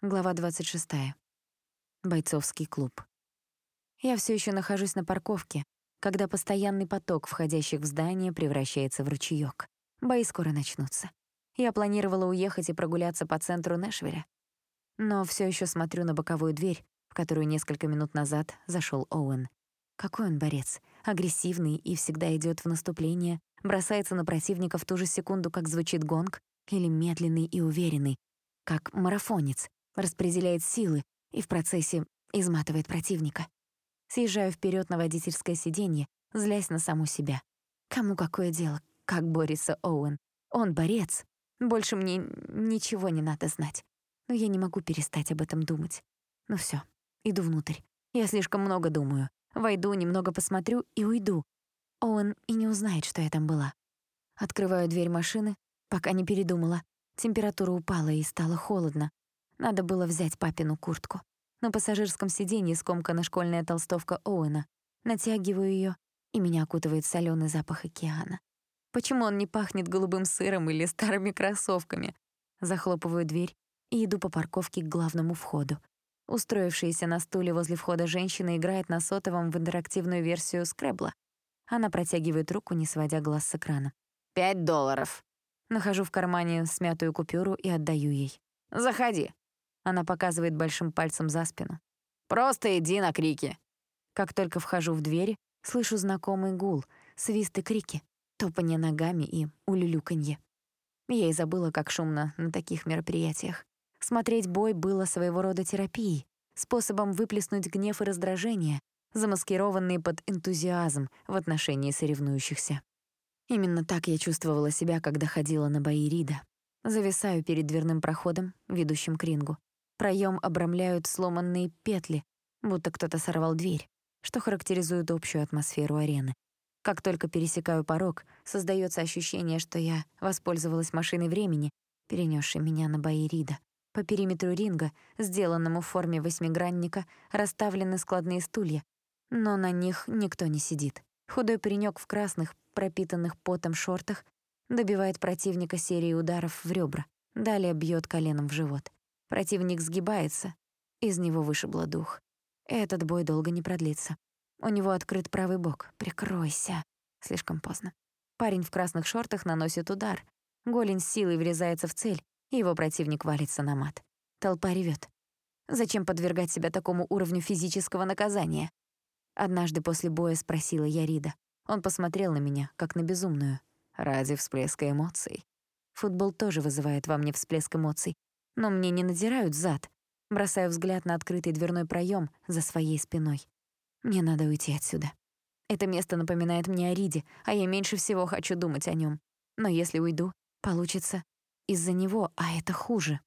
Глава 26. Бойцовский клуб. Я все еще нахожусь на парковке, когда постоянный поток входящих в здание превращается в ручеёк. Бои скоро начнутся. Я планировала уехать и прогуляться по центру Нэшвилля. Но все еще смотрю на боковую дверь, в которую несколько минут назад зашел Оуэн. Какой он борец, агрессивный и всегда идет в наступление, бросается на противника в ту же секунду, как звучит гонг, или медленный и уверенный, как марафонец, распределяет силы и в процессе изматывает противника. Съезжаю вперед на водительское сиденье, злясь на саму себя. Кому какое дело, как борется Оуэн? Он борец. Больше мне ничего не надо знать. Но я не могу перестать об этом думать. Ну все, иду внутрь. Я слишком много думаю. Войду, немного посмотрю и уйду. Оуэн и не узнает, что я там была. Открываю дверь машины, пока не передумала. Температура упала и стало холодно. Надо было взять папину куртку. На пассажирском сиденье скомкана школьная толстовка Оуэна. Натягиваю ее, и меня окутывает соленый запах океана. Почему он не пахнет голубым сыром или старыми кроссовками? Захлопываю дверь и иду по парковке к главному входу. Устроившаяся на стуле возле входа женщина играет на сотовом в интерактивную версию скребла. Она протягивает руку, не сводя глаз с экрана. «Пять долларов». Нахожу в кармане смятую купюру и отдаю ей. «Заходи». Она показывает большим пальцем за спину. «Просто иди на крики». Как только вхожу в двери, слышу знакомый гул, свист и крики, топанье ногами и улюлюканье. Я и забыла, как шумно на таких мероприятиях. Смотреть бой было своего рода терапией, способом выплеснуть гнев и раздражение, замаскированные под энтузиазм в отношении соревнующихся. Именно так я чувствовала себя, когда ходила на бои Рида. Зависаю перед дверным проходом, ведущим к рингу. Проем обрамляют сломанные петли, будто кто-то сорвал дверь, что характеризует общую атмосферу арены. Как только пересекаю порог, создается ощущение, что я воспользовалась машиной времени, перенесшей меня на бои Рида. По периметру ринга, сделанному в форме восьмигранника, расставлены складные стулья, но на них никто не сидит. Худой паренек в красных, пропитанных потом шортах добивает противника серией ударов в ребра, далее бьет коленом в живот. Противник сгибается, из него вышибло дух. Этот бой долго не продлится. У него открыт правый бок. Прикройся. Слишком поздно. Парень в красных шортах наносит удар. Голень с силой врезается в цель, и его противник валится на мат. Толпа ревет. Зачем подвергать себя такому уровню физического наказания? Однажды после боя спросила я Рида. Он посмотрел на меня, как на безумную. Ради всплеска эмоций. Футбол тоже вызывает во мне всплеск эмоций, но мне не надирают зад. Бросаю взгляд на открытый дверной проем за своей спиной. Мне надо уйти отсюда. Это место напоминает мне о Риде, а я меньше всего хочу думать о нем. Но если уйду, получится из-за него, а это хуже.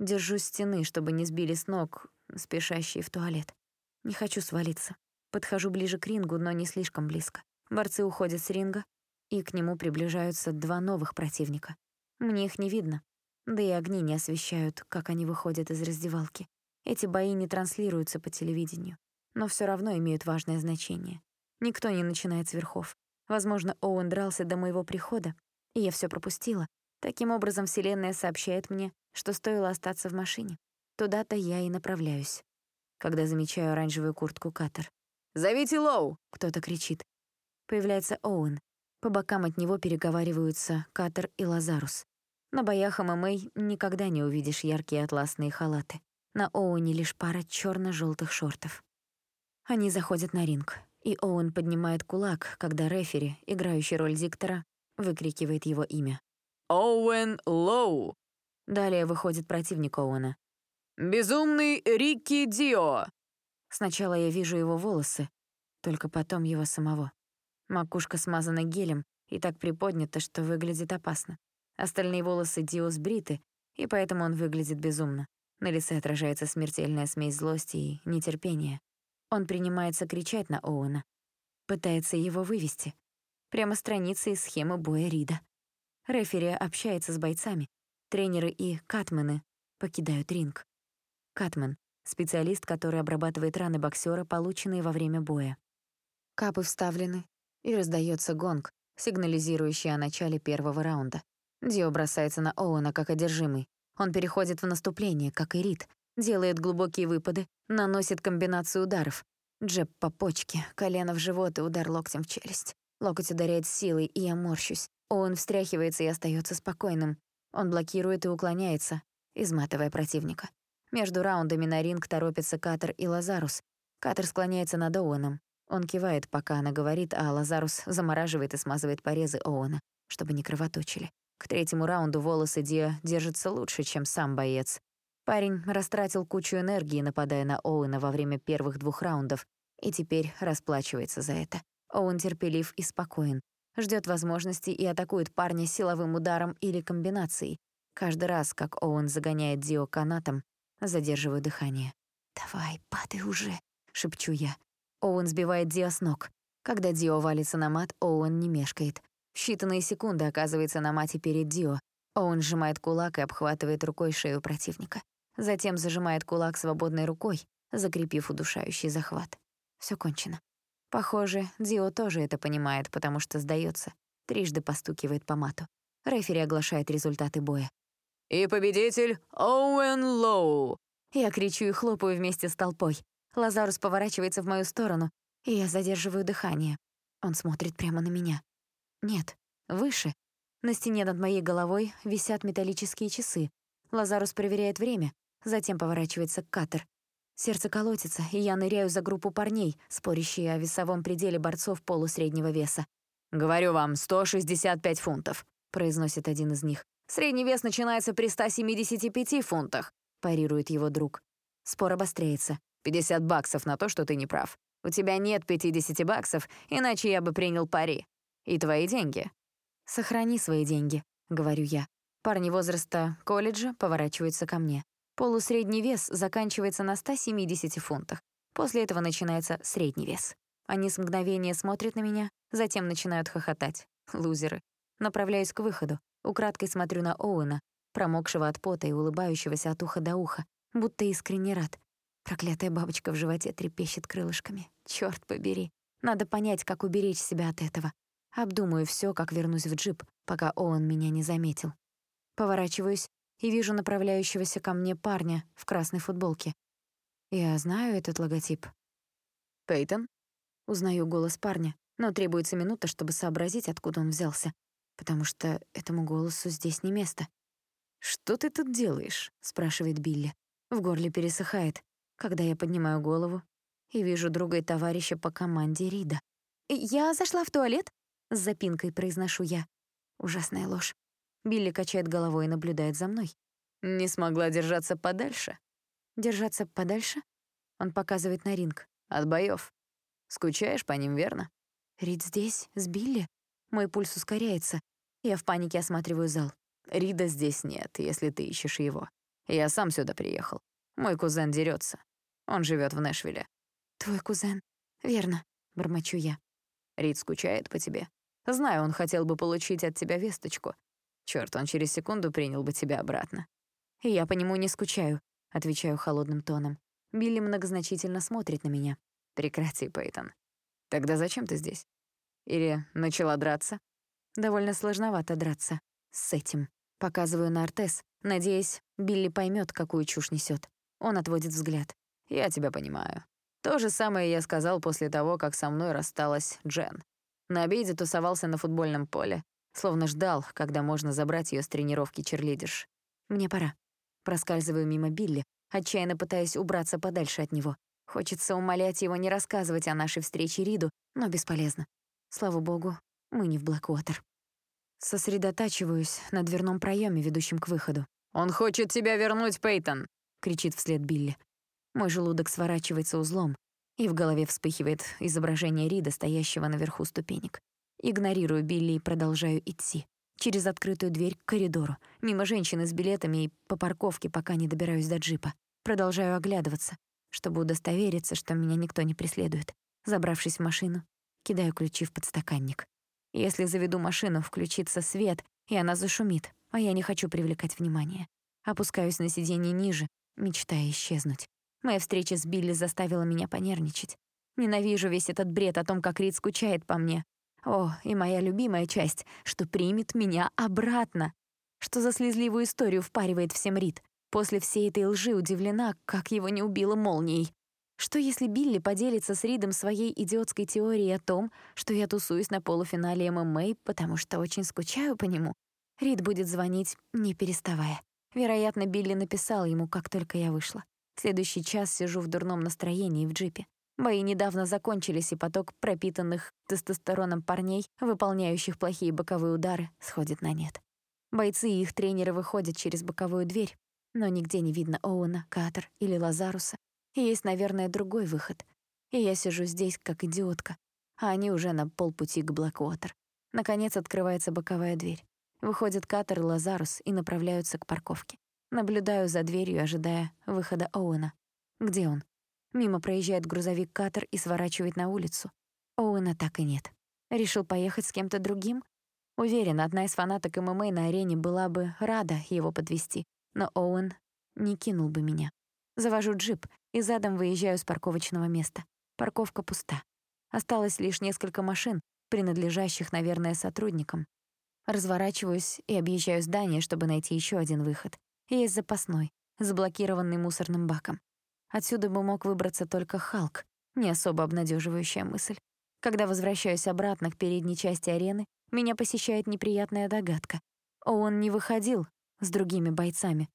Держусь стены, чтобы не сбили с ног, спешащие в туалет. Не хочу свалиться. Подхожу ближе к рингу, но не слишком близко. Борцы уходят с ринга, и к нему приближаются два новых противника. Мне их не видно, да и огни не освещают, как они выходят из раздевалки. Эти бои не транслируются по телевидению, но все равно имеют важное значение. Никто не начинает с верхов. Возможно, Оуэн дрался до моего прихода, и я все пропустила. Таким образом, Вселенная сообщает мне, что стоило остаться в машине. Туда-то я и направляюсь. Когда замечаю оранжевую куртку Катер. «Зовите Лоу!» — кто-то кричит. Появляется Оуэн. По бокам от него переговариваются Катер и Лазарус. На боях ММА никогда не увидишь яркие атласные халаты. На Оуэне лишь пара черно желтых шортов. Они заходят на ринг, и Оуэн поднимает кулак, когда рефери, играющий роль диктора, выкрикивает его имя. «Оуэн Лоу!» Далее выходит противник Оуэна. «Безумный Рикки Дио!» Сначала я вижу его волосы, только потом его самого. Макушка смазана гелем и так приподнята, что выглядит опасно. Остальные волосы Дио сбриты, и поэтому он выглядит безумно. На лице отражается смертельная смесь злости и нетерпения. Он принимается кричать на Оуэна. Пытается его вывести. Прямо страница из схемы боя Рида. Рефери общается с бойцами. Тренеры и катмены покидают ринг. Катмен — специалист, который обрабатывает раны боксера, полученные во время боя. Капы вставлены, и раздается гонг, сигнализирующий о начале первого раунда. Дио бросается на Оуэна как одержимый. Он переходит в наступление, как и Рид, делает глубокие выпады, наносит комбинацию ударов. Джеб по почке, колено в живот и удар локтем в челюсть. Локоть ударяет силой, и я морщусь. Он встряхивается и остается спокойным. Он блокирует и уклоняется, изматывая противника. Между раундами на ринг торопятся Катер и Лазарус. Катер склоняется над Оуэном. Он кивает, пока она говорит, а Лазарус замораживает и смазывает порезы Оуэна, чтобы не кровоточили. К третьему раунду волосы Диа держатся лучше, чем сам боец. Парень растратил кучу энергии, нападая на Оуэна во время первых двух раундов, и теперь расплачивается за это. Оуэн терпелив и спокоен, ждет возможности и атакует парня силовым ударом или комбинацией. Каждый раз, как Оуэн загоняет Дио канатом, задерживаю дыхание. «Давай, падай уже», — шепчу я. Оуэн сбивает Дио с ног. Когда Дио валится на мат, Оуэн не мешкает. Считанные секунды оказывается на мате перед Дио. Оуэн сжимает кулак и обхватывает рукой шею противника. Затем зажимает кулак свободной рукой, закрепив удушающий захват. Все кончено. Похоже, Дио тоже это понимает, потому что сдается. Трижды постукивает по мату. Рефери оглашает результаты боя. И победитель Оуэн Лоу. Я кричу и хлопаю вместе с толпой. Лазарус поворачивается в мою сторону, и я задерживаю дыхание. Он смотрит прямо на меня. Нет, выше. На стене над моей головой висят металлические часы. Лазарус проверяет время, затем поворачивается к Катер. Сердце колотится, и я ныряю за группу парней, спорящие о весовом пределе борцов полусреднего веса. «Говорю вам, 165 фунтов», — произносит один из них. «Средний вес начинается при 175 фунтах», — парирует его друг. Спор обостряется. «50 баксов на то, что ты не прав. У тебя нет 50 баксов, иначе я бы принял пари. И твои деньги». «Сохрани свои деньги», — говорю я. Парни возраста колледжа поворачиваются ко мне. Полусредний вес заканчивается на 170 фунтах. После этого начинается средний вес. Они с мгновения смотрят на меня, затем начинают хохотать. Лузеры. Направляюсь к выходу. Украдкой смотрю на Оуэна, промокшего от пота и улыбающегося от уха до уха, будто искренне рад. Проклятая бабочка в животе трепещет крылышками. Чёрт побери. Надо понять, как уберечь себя от этого. Обдумаю всё, как вернусь в джип, пока Оуэн меня не заметил. Поворачиваюсь и вижу направляющегося ко мне парня в красной футболке. Я знаю этот логотип. «Пейтон?» Узнаю голос парня, но требуется минута, чтобы сообразить, откуда он взялся, потому что этому голосу здесь не место. «Что ты тут делаешь?» — спрашивает Билли. В горле пересыхает, когда я поднимаю голову и вижу друга и товарища по команде Рида. «Я зашла в туалет?» — с запинкой произношу я. Ужасная ложь. Билли качает головой и наблюдает за мной. «Не смогла держаться подальше?» «Держаться подальше?» Он показывает на ринг. «От боёв. Скучаешь по ним, верно?» «Рид здесь, с Билли?» Мой пульс ускоряется. Я в панике осматриваю зал. «Рида здесь нет, если ты ищешь его. Я сам сюда приехал. Мой кузен дерется. Он живет в Нэшвилле». «Твой кузен? Верно», — бормочу я. Рид скучает по тебе. Знаю, он хотел бы получить от тебя весточку, Чёрт, он через секунду принял бы тебя обратно. Я по нему не скучаю, отвечаю холодным тоном. Билли многозначительно смотрит на меня. Прекрати, Пейтон. Тогда зачем ты здесь? Или начала драться? Довольно сложновато драться. С этим. Показываю на Артес, надеясь, Билли поймет, какую чушь несет. Он отводит взгляд. Я тебя понимаю. То же самое я сказал после того, как со мной рассталась Джен. На обеде тусовался на футбольном поле, Словно ждал, когда можно забрать ее с тренировки черлидерш. Мне пора. Проскальзываю мимо Билли, отчаянно пытаясь убраться подальше от него. Хочется умолять его не рассказывать о нашей встрече Риду, но бесполезно. Слава богу, мы не в Блэквотер. Сосредотачиваюсь на дверном проеме, ведущем к выходу. «Он хочет тебя вернуть, Пейтон!» — кричит вслед Билли. Мой желудок сворачивается узлом, и в голове вспыхивает изображение Рида, стоящего наверху ступенек. Игнорирую Билли и продолжаю идти. Через открытую дверь к коридору, мимо женщины с билетами и по парковке, пока не добираюсь до джипа. Продолжаю оглядываться, чтобы удостовериться, что меня никто не преследует. Забравшись в машину, кидаю ключи в подстаканник. Если заведу машину, включится свет, и она зашумит, а я не хочу привлекать внимание. Опускаюсь на сиденье ниже, мечтая исчезнуть. Моя встреча с Билли заставила меня понервничать. Ненавижу весь этот бред о том, как Рид скучает по мне, о, и моя любимая часть, что примет меня обратно. Что за слезливую историю впаривает всем Рид? После всей этой лжи удивлена, как его не убило молнией. Что если Билли поделится с Ридом своей идиотской теорией о том, что я тусуюсь на полуфинале ММА, потому что очень скучаю по нему? Рид будет звонить, не переставая. Вероятно, Билли написал ему, как только я вышла. Следующий час сижу в дурном настроении в джипе. Бои недавно закончились, и поток пропитанных тестостероном парней, выполняющих плохие боковые удары, сходит на нет. Бойцы и их тренеры выходят через боковую дверь, но нигде не видно Оуэна, Катер или Лазаруса. Есть, наверное, другой выход. И я сижу здесь, как идиотка, а они уже на полпути к Блэквотер. Наконец открывается боковая дверь. Выходят Катер и Лазарус и направляются к парковке. Наблюдаю за дверью, ожидая выхода Оуэна. Где он? Мимо проезжает грузовик Катер и сворачивает на улицу. Оуэна так и нет. Решил поехать с кем-то другим? Уверена, одна из фанаток ММА на арене была бы рада его подвести, но Оуэн не кинул бы меня. Завожу джип и задом выезжаю с парковочного места. Парковка пуста. Осталось лишь несколько машин, принадлежащих, наверное, сотрудникам. Разворачиваюсь и объезжаю здание, чтобы найти еще один выход. Есть запасной, заблокированный мусорным баком. Отсюда бы мог выбраться только Халк, не особо обнадеживающая мысль. Когда возвращаюсь обратно к передней части арены, меня посещает неприятная догадка. Он не выходил с другими бойцами.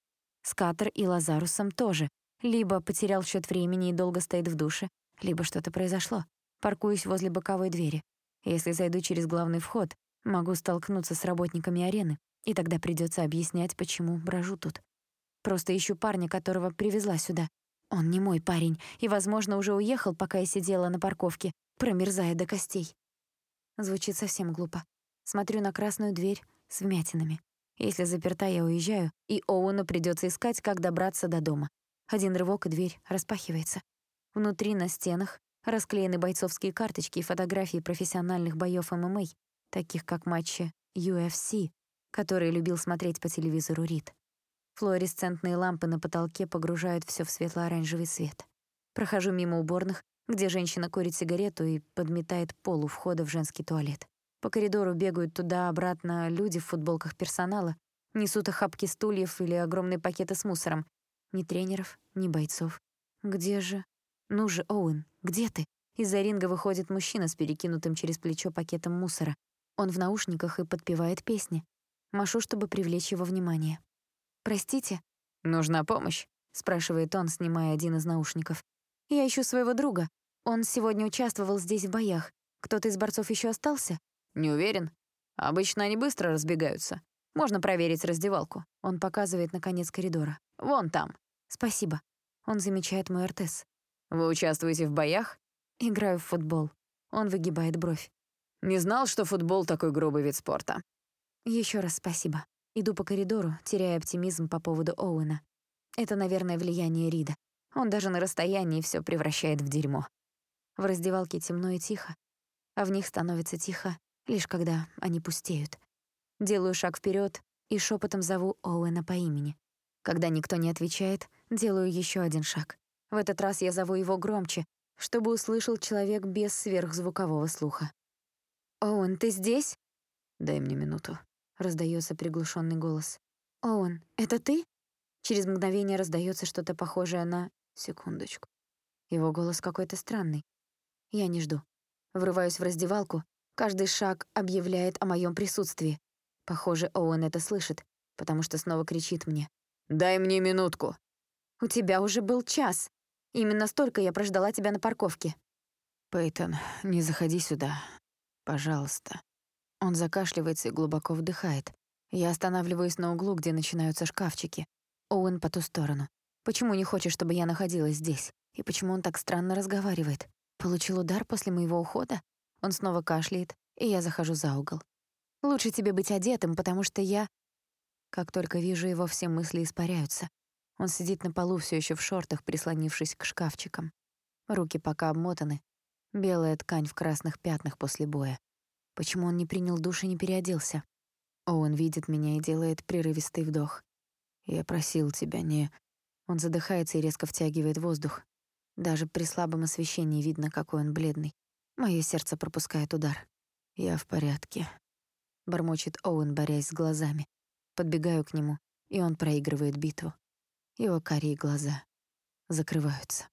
Скатер и Лазарусом тоже. Либо потерял счет времени и долго стоит в душе, либо что-то произошло. Паркуюсь возле боковой двери. Если зайду через главный вход, могу столкнуться с работниками арены, и тогда придется объяснять, почему брожу тут. Просто ищу парня, которого привезла сюда. Он не мой парень и, возможно, уже уехал, пока я сидела на парковке, промерзая до костей. Звучит совсем глупо. Смотрю на красную дверь с вмятинами. Если заперта, я уезжаю, и Оуэну придется искать, как добраться до дома. Один рывок, и дверь распахивается. Внутри на стенах расклеены бойцовские карточки и фотографии профессиональных боёв ММА, таких как матчи UFC, которые любил смотреть по телевизору Рид. Флуоресцентные лампы на потолке погружают все в светло-оранжевый свет. Прохожу мимо уборных, где женщина курит сигарету и подметает пол у входа в женский туалет. По коридору бегают туда-обратно люди в футболках персонала, несут охапки стульев или огромные пакеты с мусором. Ни тренеров, ни бойцов. Где же? Ну же, Оуэн, где ты? Из-за ринга выходит мужчина с перекинутым через плечо пакетом мусора. Он в наушниках и подпевает песни. Машу, чтобы привлечь его внимание. «Простите?» «Нужна помощь?» — спрашивает он, снимая один из наушников. «Я ищу своего друга. Он сегодня участвовал здесь в боях. Кто-то из борцов еще остался?» «Не уверен. Обычно они быстро разбегаются. Можно проверить раздевалку». Он показывает на конец коридора. «Вон там». «Спасибо». Он замечает мой ортез. «Вы участвуете в боях?» «Играю в футбол». Он выгибает бровь. «Не знал, что футбол такой грубый вид спорта». Еще раз спасибо. Иду по коридору, теряя оптимизм по поводу Оуэна. Это, наверное, влияние Рида. Он даже на расстоянии все превращает в дерьмо. В раздевалке темно и тихо, а в них становится тихо, лишь когда они пустеют. Делаю шаг вперед и шепотом зову Оуэна по имени. Когда никто не отвечает, делаю еще один шаг. В этот раз я зову его громче, чтобы услышал человек без сверхзвукового слуха. «Оуэн, ты здесь?» «Дай мне минуту», раздается приглушенный голос. «Оуэн, это ты?» Через мгновение раздается что-то похожее на «секундочку». Его голос какой-то странный. Я не жду. Врываюсь в раздевалку. Каждый шаг объявляет о моем присутствии. Похоже, Оуэн это слышит, потому что снова кричит мне. «Дай мне минутку!» «У тебя уже был час. Именно столько я прождала тебя на парковке». «Пейтон, не заходи сюда. Пожалуйста». Он закашливается и глубоко вдыхает. Я останавливаюсь на углу, где начинаются шкафчики. Оуэн по ту сторону. Почему не хочет, чтобы я находилась здесь? И почему он так странно разговаривает? Получил удар после моего ухода? Он снова кашляет, и я захожу за угол. Лучше тебе быть одетым, потому что я... Как только вижу его, все мысли испаряются. Он сидит на полу все еще в шортах, прислонившись к шкафчикам. Руки пока обмотаны. Белая ткань в красных пятнах после боя. Почему он не принял душ и не переоделся? Оуэн видит меня и делает прерывистый вдох. «Я просил тебя не...» Он задыхается и резко втягивает воздух. Даже при слабом освещении видно, какой он бледный. Моё сердце пропускает удар. «Я в порядке», — бормочет Оуэн, борясь с глазами. Подбегаю к нему, и он проигрывает битву. Его карие глаза закрываются.